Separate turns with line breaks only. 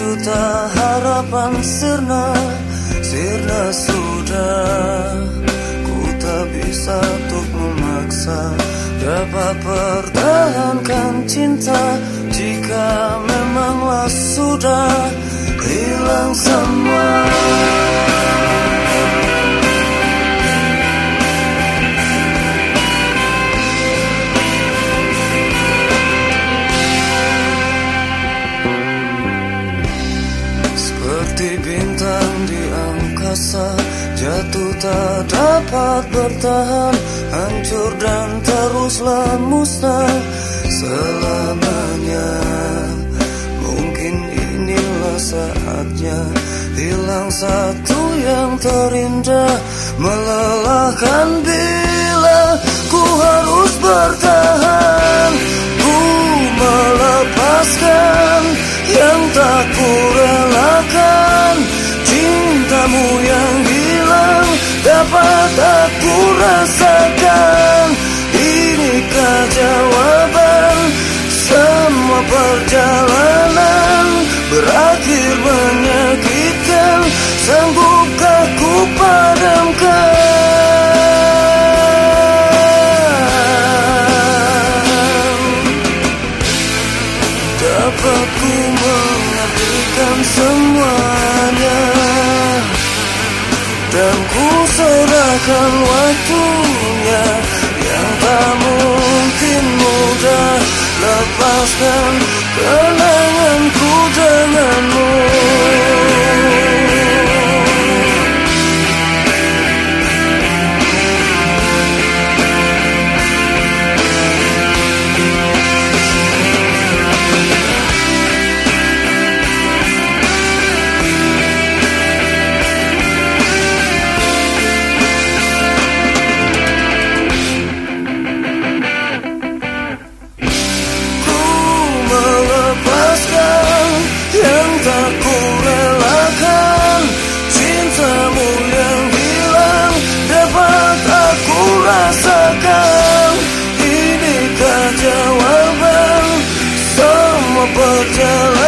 juta harapan sirna Sirna sudah. Ku tak bisa untuk memaksa Dapat pertahankan cinta Jika memanglah sudah Hilang semua angkasa Jatuh tak dapat bertahan Hancur dan teruslah musnah Selamanya. Mungkin inilah saatnya Hilang satu yang terindah Melelahkan bila Ku harus bertahan. Ku melepaskan Yang tak ku relakan Cintamu yang hilang Dapat aku rasakan. Inikah jawaban Semua perjalanan Berakhir menyakitkan. Sanggupkah ku padamkan? Dapat ku mengartikan semuanya Dan ku serahkan waktunya Yang tak mungkin mudah Lepaskan. Kenanganku semua